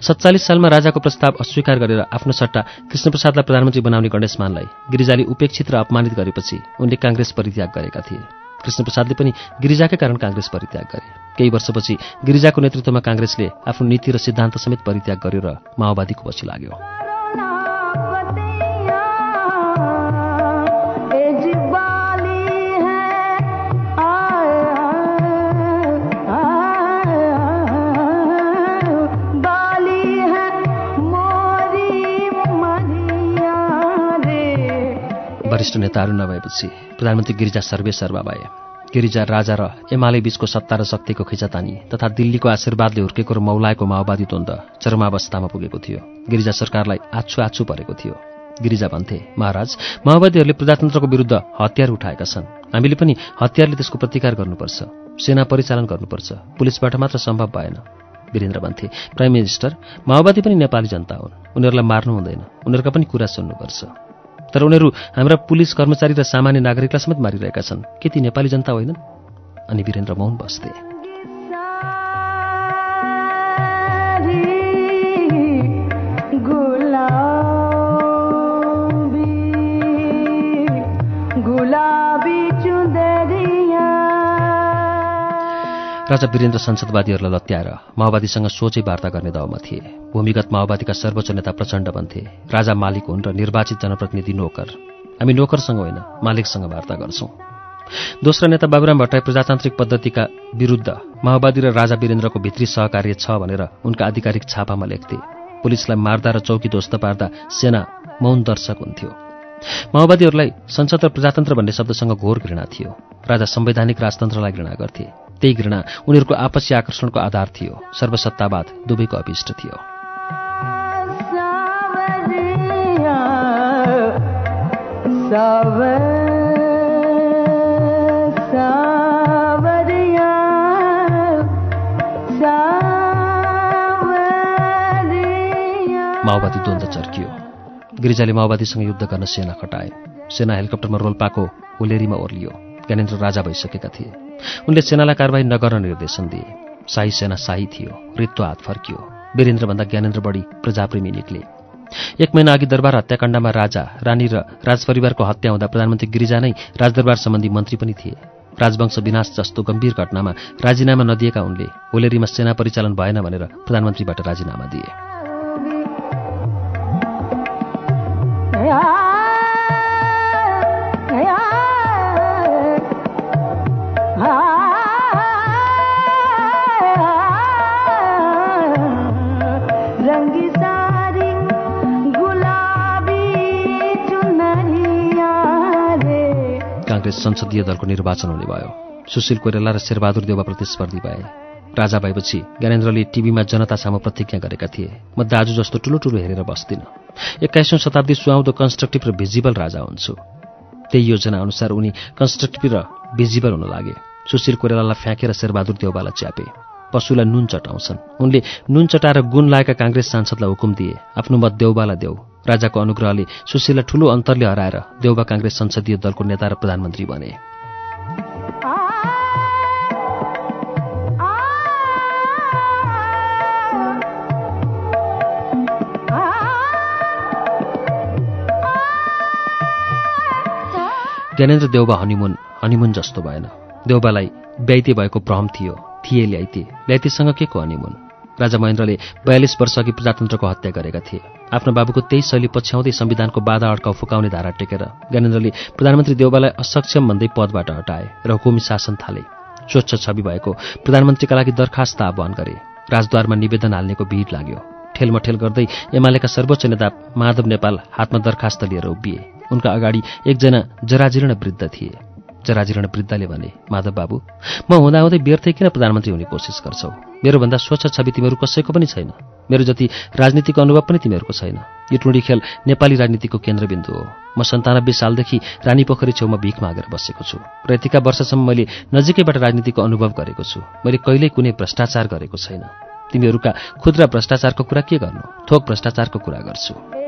सत्तालिस सालमा राजाको प्रस्ताव अस्वीकार गरेर आफ्नो सट्टा कृष्णप्रसादलाई प्रधानमन्त्री बनाउने गणेश मानलाई गिरिजाले उपेक्षित र अपमानित गरेपछि उनले काङ्ग्रेस परित्याग गरेका थिए। कृष्णप्रसादले पनि गिरिजाकै कारण काङ्ग्रेस परित्याग गरे। केही वर्षपछि गिरिजाको नेतृत्वमा काङ्ग्रेसले आफ्नो नीति र सिद्धान्त समेत परित्याग गर्यो र माओवादीको पछि लाग्यो। वरिष्ठ नेताहरू नभएपछि प्रधानमन्त्री गिरिजा सर्वे सर्वा भए। गिरिजा राजा र एमाले बीचको सत्ता र शक्तिको खिचातानी तथा दिल्लीको आशीर्वादले हुर्केको र मौलाएको माओवादी द्वन्द चरमावस्थामा पुगेको थियो। गिरिजा सरकारलाई आछु आछु परेको थियो। गिरिजा भन्थे महाराज माओवादीहरूले प्रजातन्त्रको विरुद्ध हतियार उठाएका छन्। हामीले पनि हतियारले त्यसको प्रतिकार गर्नुपर्छ। सेना परिचालन गर्नुपर्छ। पुलिसबाट मात्र सम्भव भएन। वीरेन्द्र भन्थे प्राइम मिनिस्टर माओवादी पनि नेपाली जनता हुन्। उनीहरूलाई मार्नु हुँदैन। उनीहरूका पनि कुरा सुन्नुपर्छ। तर उनीहरू हाम्रा पुलिस कर्मचारी र सामान्य नागरिकलाई समेत मारिरहेका छन्। के ती नेपाली जनता होइनन्। अनि वीरेन्द्र मौन बस्थे। राजा वीरेन्द्र संसदवादीहरूलाई लत्याएर माओवादीसँग सोझै वार्ता गर्ने दौमा थिए। भूमिगत माओवादीका सर्वोच्च नेता प्रचण्ड भन्थे राजा मालिक हुन् र निर्वाचित जनप्रतिनिधि नोकर। हामी नोकरसँग होइन मालिकसँग वार्ता गर्छौं। दोस्रो नेता बाबुराम भट्टराई प्रजातान्त्रिक पद्धतिका विरुद्ध माओवादी र राजा वीरेन्द्रको भित्री सहकार्य छ भनेर उनका आधिकारिक छापामा लेख्थे। पुलिसलाई मार्दा र चौकी ध्वस्त पार्दा सेना मौन दर्शक हुन्थ्यो। माओवादीहरूलाई संसद र प्रजातन्त्र भन्ने शब्दसँग घोर घृणा थियो। राजा संवैधानिक राजतन्त्रलाई घृणा गर्थे। त्यही घृणा उनीहरूको आपसी आकर्षणको आधार थियो। सर्वसत्तावाद दुवैको अभिष्ट थियो। माओवादी द्वन्द्व चर्कियो। गिरिजाले माओवादीसँग युद्ध गर्न सेना खटाए। सेना हेलिकप्टरमा रोल्पाको हुलेरीमा ओर्लियो। ज्ञानेन्द्र राजा भइसकेका थिए। उनले सेनालाई कारवाही नगर्न निर्देशन दिए। शाही सेना शाही थियो। रित्तो हात फर्कियो। वीरेन्द्रभन्दा ज्ञानेन्द्र बढी प्रजाप्रेमी निक्ले। एक महिना अघि दरबार हत्याकाण्डमा राजा रानी र राजपरिवारको हत्या हुँदा प्रधानमन्त्री गिरिजा नै राजदरबार सम्बन्धी मन्त्री पनि थिए। राजवंश विनाश जस्तो गम्भीर घटनामा राजीनामा नदिएका उनले होलेरीमा सेना परिचालन भएन भनेर प्रधानमन्त्रीबाट राजीनामा दिए। संसदीय दलको निर्वाचन हुने भयो सुशील कोइराला र शेरबहादुर देउवा प्रतिस्पर्धी भए राजा भएपछि ज्ञानेन्द्रले टिभीमा जनता सामु प्रतिज्ञा गरेका थिए। म दाजु जस्तो ठुलो ठुलो हेरेर बस्दिनँ। एक्काइसौँ शताब्दी सुहाउँदो कन्स्ट्रक्टिभ र भिजिबल राजा हुन्छु। त्यही योजना अनुसार उनी कन्स्ट्रक्टिभ र भिजिबल हुन लागे। सुशील कोइरालालाई फ्याँकेर शेरबहादुर देउवालाई च्यापे। पशुलाई नुन चटाउँछन्। उनले नुन चटाएर गुण लाएका काङ्ग्रेस सांसदलाई हुकुम दिए। आफ्नो मत देउबालाई देऊ। राजाको अनुग्रहले सुशीललाई ठूलो अन्तरले हराएर देउबा काङ्ग्रेस संसदीय दलको नेता र प्रधानमन्त्री बने। ज्ञानेन्द्र देउबा हनिमुन हनिमुन जस्तो भएन। देउबालाई ब्याइते भएको भ्रम थियो थिए ल्याइते। ल्याइतेसँग के को हनिमुन? राजा महेन्द्रले बयालिस वर्षअघि प्रजातन्त्रको हत्या गरेका थिए। आफ्नो बाबुको त्यही शैली पछ्याउँदै संविधानको बाधा अड्काउ फुकाउने धारा टेकेर ज्ञानेन्द्रले प्रधानमन्त्री देउबालाई असक्षम भन्दै पदबाट हटाए र हुकुमी शासन थाले। स्वच्छ छवि भएको प्रधानमन्त्रीका लागि दरखास्त आह्वान गरे। राजद्वारमा निवेदन हाल्नेको भिड लाग्यो। ठेलमठेल गर्दै एमालेका सर्वोच्च नेता माधव नेपाल हातमा दरखास्त लिएर उभिए। उनका अगाडि एकजना जराजीर्ण वृद्ध थिए। जराजीर्ण वृद्धले भने माधव बाबु म हुँदाहुँदै व्यर्थै किन प्रधानमन्त्री हुने कोसिस गर्छौ? मेरोभन्दा स्वच्छ छवि तिमीहरू कसैको पनि छैन। मेरो जति राजनीतिको अनुभव पनि तिमीहरूको छैन। यो टुँडी खेल नेपाली राजनीतिको केन्द्रबिन्दु हो। म सन्तानब्बे सालदेखि रानी पोखरी छेउमा भिख मागेर बसेको छु। र यतिका वर्षसम्म मैले नजिकैबाट राजनीतिको अनुभव गरेको छु। मैले कहिल्यै कुनै भ्रष्टाचार गरेको छैन। तिमीहरूका खुद्रा भ्रष्टाचारको कुरा के गर्नु? थोक भ्रष्टाचारको कुरा गर्छु।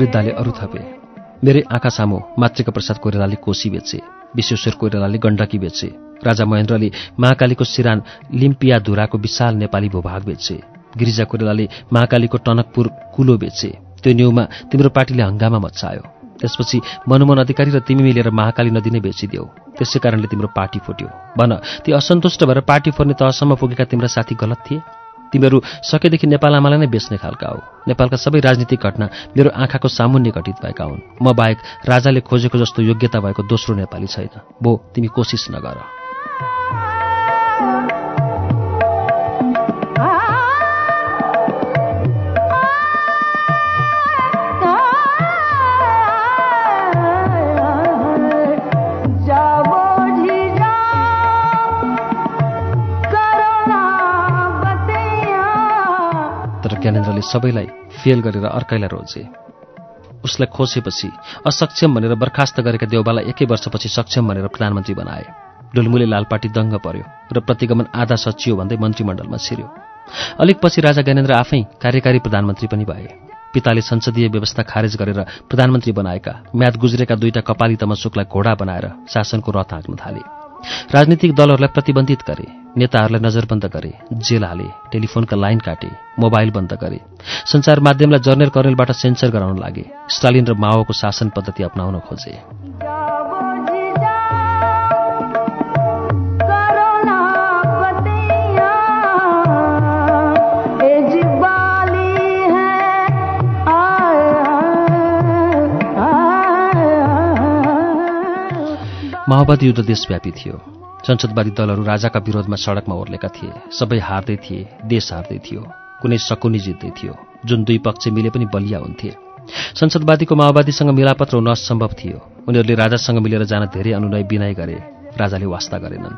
वृद्धाले अरू थपे। मेरै आँखा सामु मातृका प्रसाद कोइरालाले कोशी बेचे विश्वेश्वर कोइरालाले गण्डकी बेचे राजा महेन्द्रले महाकालीको सिरान लिम्पिया धुराको विशाल नेपाली भूभाग बेचे गिरिजा कोइरालाले महाकालीको टनकपुर कुलो बेचे त्यो न्युमा तिम्रो पार्टीले हङ्गामा मचायो त्यसपछि मनमोहन अधिकारी र तिमी मिलेर महाकाली नदी नै बेचिदेऊ। त्यसै कारणले तिम्रो पार्टी फुट्यो। भन ती असन्तुष्ट भएर पार्टी फोर्ने तहसम्म पुगेका तिम्रा साथी गलत थिए? तिमीहरू सकेदेखि नेपाल आमालाई नै बेच्ने खालका हो। नेपालका सबै राजनीतिक घटना मेरो आँखाको सामुन्य घटित भएका हुन्। म बाहेक राजाले खोजेको जस्तो योग्यता भएको दोस्रो नेपाली छैन। बो तिमी कोसिस नगर। ज्ञानेन्द्रले सबैलाई फेल गरेर अर्कैलाई रोजे। उसलाई खोसेपछि असक्षम भनेर बर्खास्त गरेका देउबालाई एकै वर्षपछि सक्षम भनेर प्रधानमन्त्री बनाए। डुलमुले लालपाटी दङ्ग पर्यो र प्रतिगमन आधा सचियो भन्दै मन्त्रीमण्डलमा छिर्यो। अलिक पछि राजा ज्ञानेन्द्र आफै कार्यकारी प्रधानमन्त्री पनि भए। पिताले संसदीय व्यवस्था खारेज गरेर प्रधानमन्त्री बनाएका म्याद गुज्रेका दुईटा कपाली तमसुकलाई घोडा बनाएर शासनको रथ हाँक्न थाले। राजनीतिक दलहरूलाई प्रतिबन्धित गरे। नेताहरूलाई नजरबन्द गरे जेल हाले टेलिफोनका लाइन काटे मोबाइल बन्द गरे। सञ्चार माध्यमलाई जर्नेल कर्नेलबाट सेन्सर गराउन लागे। स्टालिन र माओको शासन पद्धति अप्नाउन खोजे। माओवादी युद्ध देशव्यापी थियो। संसदवादी दलहरू राजाका विरोधमा सडकमा ओर्लेका थिए। सबै हार्दै थिए देश हार्दै थियो। कुनै सकुनी जित्दै थियो। जुन दुई पक्ष मिले पनि बलिया हुन्थे। संसदवादीको माओवादीसँग मिलापत्र हुन असम्भव थियो। उनीहरूले राजासँग मिलेर जान धेरै अनुनय विनय गरे। राजाले वास्ता गरेनन्।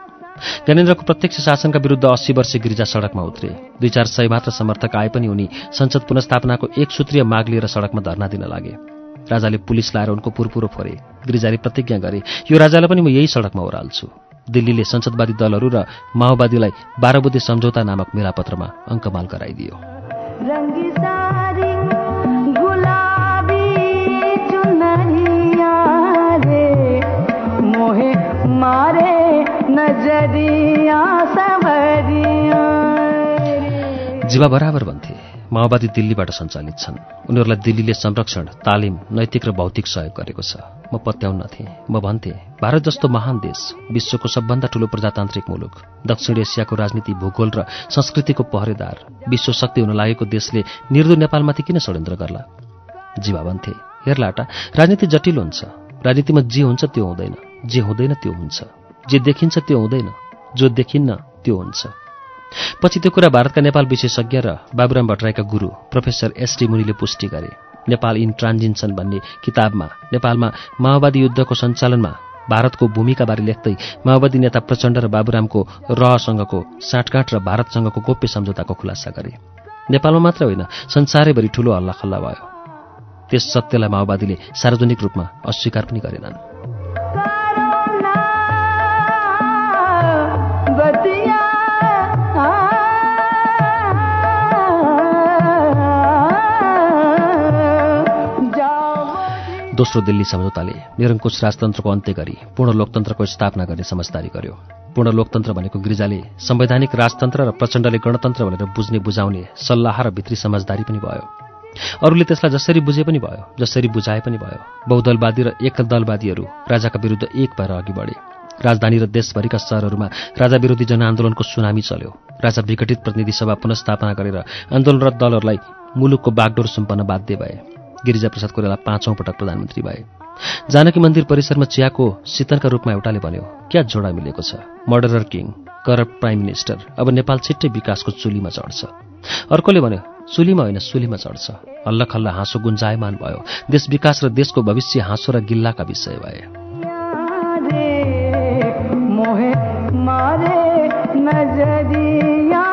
ज्ञानेन्द्रको प्रत्यक्ष शासनका विरुद्ध अस्सी वर्षीय गिरिजा सडकमा उत्रे। दुई चार सय मात्र समर्थक आए पनि उनी संसद पुनस्थापनाको एक सूत्रीय माग लिएर सडकमा धर्ना दिन लागे। राजाले पुलिस लाएर उनको पुरपुरो फोरे। गिरिजाले प्रतिज्ञा गरे यो राजालाई पनि म यही सडकमा ओह्राल्छु। दिल्लीले संसदवादी दलहरू र माओवादीलाई बाह्र बुद्धे सम्झौता नामक मेलापत्रमा अङ्कमाल गराइदियो। जीवा बराबर भन्थे माओवादी दिल्लीबाट सञ्चालित छन्। उनीहरूलाई दिल्लीले संरक्षण तालिम नैतिक र भौतिक सहयोग गरेको छ। म पत्याउन्नथेँ म भन्थेँ भारत जस्तो महान देश विश्वको सबभन्दा ठूलो प्रजातान्त्रिक मुलुक दक्षिण एसियाको राजनीति भूगोल र संस्कृतिको पहरेदार विश्व शक्ति हुन लागेको देशले निर्दो नेपालमाथि किन षड्यन्त्र गर्ला? जीवा भन्थे हेर्लाटा राजनीति जटिल हुन्छ। राजनीतिमा जे हुन्छ त्यो हुँदैन। जे हुँदैन त्यो हुन्छ। जे देखिन्छ त्यो हुँदैन। जो देखिन्न त्यो हुन्छ। पछि त्यो कुरा भारतका नेपाल विशेषज्ञ र बाबुराम भट्टराईका गुरु प्रोफेसर एसडी मुनिले पुष्टि गरे। नेपाल इन ट्रान्जिन्सन भन्ने किताबमा नेपालमा माओवादी युद्धको सञ्चालनमा भारतको भूमिकाबारे लेख्दै माओवादी नेता प्रचण्ड र बाबुरामको रहसँगको साँठगाँठ र भारतसँगको गोप्य सम्झौताको खुलासा गरे। नेपालमा मात्र होइन संसारैभरि ठूलो हल्लाखल्ला भयो। त्यस सत्यलाई माओवादीले सार्वजनिक रूपमा अस्वीकार पनि गरेनन्। दोस्रो दिल्ली सम्झौताले निरङ्कुश राजतन्त्रको अन्त्य गरी पूर्ण लोकतन्त्रको स्थापना गर्ने समझदारी गर्यो। पूर्ण लोकतन्त्र भनेको गिरिजाले संवैधानिक राजतन्त्र र प्रचण्डले गणतन्त्र भनेर बुझ्ने बुझाउने सल्लाह र भित्री समझदारी पनि भयो। अरूले त्यसलाई जसरी बुझे पनि भयो जसरी बुझाए पनि भयो। बहुदलवादी र एकदलवादीहरू राजाका विरुद्ध एक भएर अघि बढे। राजधानी र देशभरिका शहरहरूमा राजा विरोधी जनआन्दोलनको सुनामी चल्यो। राजा विघटित प्रतिनिधि सभा पुनस्थापना गरेर आन्दोलनरत दलहरूलाई मुलुकको बागडोर सुम्पन बाध्य भए। गिरिजाप्रसाद कोइराला पाँचौं पटक प्रधानमन्त्री भए। जानकी मन्दिर परिसरमा चियाको शीतलका रूपमा एउटाले भन्यो क्या जोडा मिलेको छ? Murderer king corrupt prime minister अब नेपाल छिट्टै विकासको चुलीमा चढ्छ। अर्कोले भन्यो चुलीमा होइन सुलीमा चढ्छ। हल्लखल्ला हाँसो गुन्जायमान भयो। देश विकास र देशको भविष्य हाँसो र गिल्लाका विषय भए। मारे नजरिया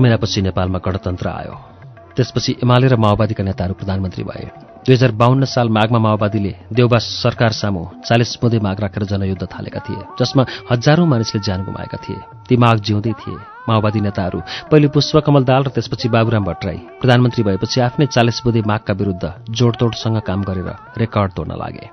महिनापछि नेपालमा गणतन्त्र आयो। त्यसपछि एमाले र माओवादीका नेताहरू प्रधानमन्त्री भए। दुई हजार बाहन्न साल माघमा माओवादीले देउबा सरकार सामु चालिस बुँदे माग राखेर जनयुद्ध थालेका थिए जसमा हजारौं मानिसले ज्यान गुमाएका थिए। ती माग जिउँदै थिए। माओवादी नेताहरू पहिले पुष्पकमल दाल र त्यसपछि बाबुराम भट्टराई प्रधानमन्त्री भएपछि आफ्नै चालिस बुँदे मागका विरुद्ध जोडतोडसँग काम गरेर रेकर्ड तोड्न लागे।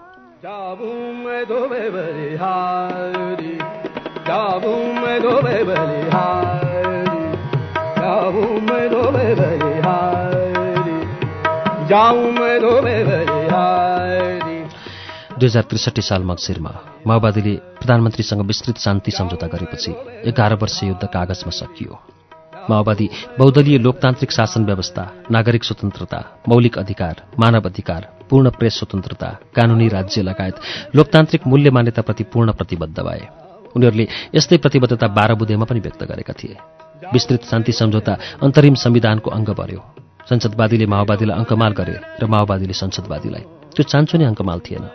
मैं धोबे बलिहारी जाऊँ मैं धोबे बलिहारी दुई हजार त्रिसठी साल मक्सिरमा माओवादीले प्रधानमन्त्रीसँग विस्तृत शान्ति सम्झौता गरेपछि एघार वर्ष युद्ध कागजमा सकियो। माओवादी बहुदलीय लोकतान्त्रिक शासन व्यवस्था नागरिक स्वतन्त्रता मौलिक अधिकार मानव अधिकार पूर्ण प्रेस स्वतन्त्रता कानूनी राज्य लगायत लोकतान्त्रिक मूल्य मान्यताप्रति पूर्ण प्रतिबद्ध भए। उनीहरूले यस्तै प्रतिबद्धता बाह्र बुधेमा पनि व्यक्त गरेका थिए। विस्तृत शान्ति सम्झौता अन्तरिम संविधानको अङ्ग बन्यो। संसदवादीले माओवादीलाई अङ्कमाल गरे र माओवादीले संसदवादीलाई। त्यो चान्चो नै अङ्कमाल थिएन।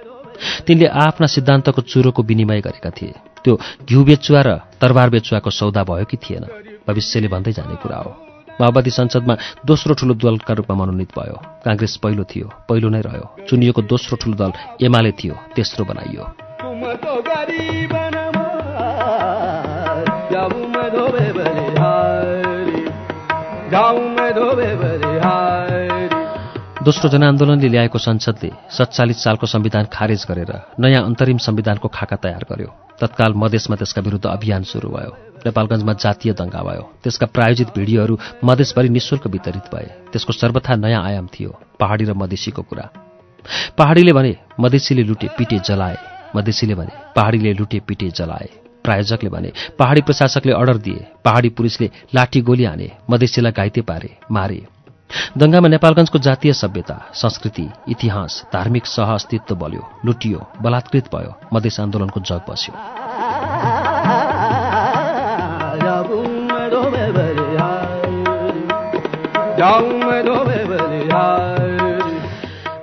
तिनले आफ्ना सिद्धान्तको चुरोको विनिमय गरेका थिए। त्यो घिउ बेचुवा र तरबार बेचुवाको सौदा भयो कि थिएन। भविष्यले भन्दै जाने कुरा हो। माओवादी संसदमा दोस्रो ठूलो दलका रूपमा मनोनित भयो। काङ्ग्रेस पहिलो थियो पहिलो नै रह्यो। चुनिएको दोस्रो ठूलो दल एमाले थियो तेस्रो बनाइयो। दोस्रो जनआन्दोलनले ल्याएको संसदले सत्तालिस सालको संविधान खारेज गरेर नयाँ अन्तरिम संविधानको खाका तयार गर्यो। तत्काल मधेसमा त्यसका विरुद्ध अभियान सुरु भयो। नेपालगञ्जमा जातीय दङ्गा भयो। त्यसका प्रायोजित भिडियोहरू मधेसभरि निशुल्क वितरित भए। त्यसको सर्वथा नयाँ आयाम थियो। पहाडी र मधेसीको कुरा। पहाडीले भने मधेसीले लुटे पिटे जलाए। मधेसीले भने पहाडीले लुटे पिटे जलाए। प्रायोजकले भने पहाडी प्रशासकले अर्डर दिए। पहाडी पुलिसले लाठी गोली हाने मधेसीलाई घाइते पारे मारे। दङ्गामा नेपालगञ्जको जातीय सभ्यता संस्कृति इतिहास धार्मिक सह अस्तित्व बल्यो लुटियो बलात्कृत भयो मधेस आन्दोलनको जग बस्यो।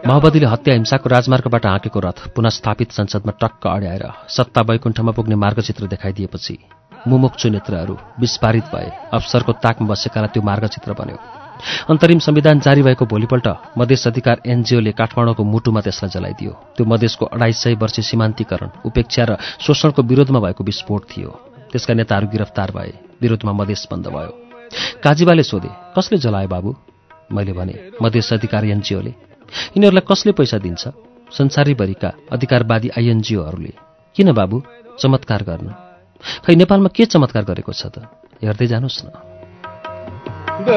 माओवादीले हत्या हिंसाको राजमार्गबाट हाँकेको रथ पुनः स्थापित संसदमा टक्क अड्याएर सत्ता वैकुण्ठमा पुग्ने मार्गचित्र देखाइदिएपछि मुमुक्षु नेत्रहरू विस्फारित भए अफसरको ताकमा बसेकालाई त्यो मार्गचित्र बन्यो। अन्तरिम संविधान जारी भएको भोलिपल्ट मधेस अधिकार एनजिओले काठमाडौँको मुटुमा त्यसलाई जलाइदियो। त्यो मधेसको अढाई सय वर्ष सीमान्तीकरण उपेक्षा र शोषणको विरोधमा भएको विस्फोट थियो। त्यसका नेताहरू गिरफ्तार भए। विरोधमा मधेस बन्द भयो। काजीबाले सोधे कसले जलायो बाबु? मैले भने मधेस अधिकार एनजिओले। यिनीहरूलाई कसले पैसा दिन्छ? संसारीभरिका अधिकारवादी आइएनजिओहरूले किन बाबु? चमत्कार गर्न। खै नेपालमा के चमत्कार गरेको छ त? हेर्दै जानुहोस् न। त्यो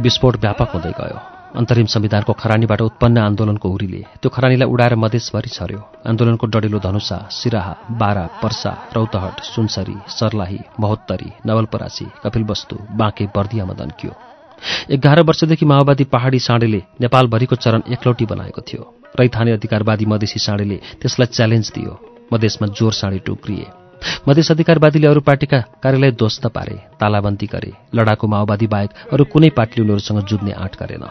विस्फोट व्यापक हुँदै गयो। अन्तरिम संविधानको खरानीबाट उत्पन्न आन्दोलनको हुरीले त्यो खरानीलाई उडाएर मधेसभरि छर्यो। आन्दोलनको डढिलो धनुषा सिराहा बारा पर्सा रौतहट सुनसरी सर्लाही महोत्तरी नवलपरासी कपिलवस्तु बाँके बर्दियामा दन्कियो। एघार वर्षदेखि माओवादी पहाडी साँडेले नेपालभरिको चरण एकलौटी बनाएको थियो रैथाने अधिकारवादी मधेसी साँडेले त्यसलाई च्यालेन्ज दियो। मधेसमा जोर साँडे टुक्रिए। मधेस अधिकारवादीले अरू पार्टीका कार्यालय ध्वस्त पारे तालाबन्दी गरे लडाकु माओवादी बाहेक अरू कुनै पार्टीले उनीहरूसँग जुझ्ने आँट गरेन।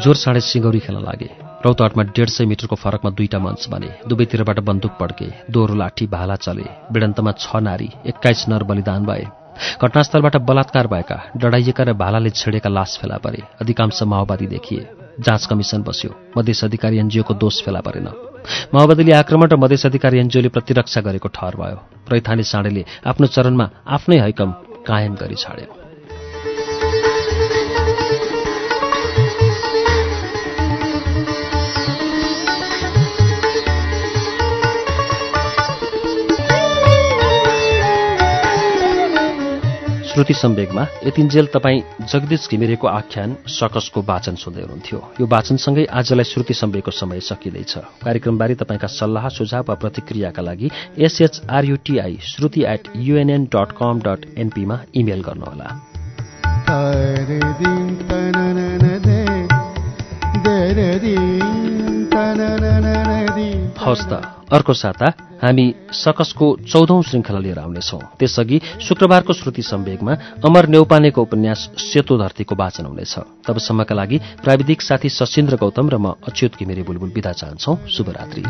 जोर साँडे सिङ्गौरी खेल्न लागे। रौतहटमा डेढ सय मिटरको फरकमा दुईटा मञ्च बने। दुवैतिरबाट बन्दुक पड्के दोहोरो लाठी भाला चले। भिडन्तमा छ नारी एक्काइस नर बलिदान भए। घटनास्थलबाट बलात्कार भएका डढाइएका र भालाले छेडेका लास फेला परे। अधिकांश माओवादी देखिए। जाँच कमिसन बस्यो। मधेस अधिकारी एनजिओको दोष फेला परेन। माओवादीले आक्रमण र मधेस अधिकारी एनजिओले प्रतिरक्षा गरेको ठहर भयो। रैथाने साँडेले आफ्नो चरणमा आफ्नै हैकम कायम गरी छाड्यो। श्रुति सम्वेगमा यतिन्जेल तपाईँ जगदीश घिमिरेको आख्यान सकसको वाचन सुन्दै हुनुहुन्थ्यो। यो वाचनसँगै आजलाई श्रुति सम्वेगको समय सकिँदैछ। कार्यक्रमबारे तपाईँका सल्लाह सुझाव वा प्रतिक्रियाका लागि S H R U T I Shruti at UNN dot com dot एनपीमा email गर्नुहोला। हवस् त। अर्को साता हामी सकसको चौधौं श्रृङ्खला लिएर आउनेछौँ। त्यसअघि शुक्रबारको श्रुति सम्वेगमा अमर नेौपानेको उपन्यास सेतो धरतीको वाचन हुनेछ। तबसम्मका लागि प्राविधिक साथी सशिन्द्र गौतम र म अच्युत घिमिरे बुलबुल विदा चाहन्छौ। शुभरात्री।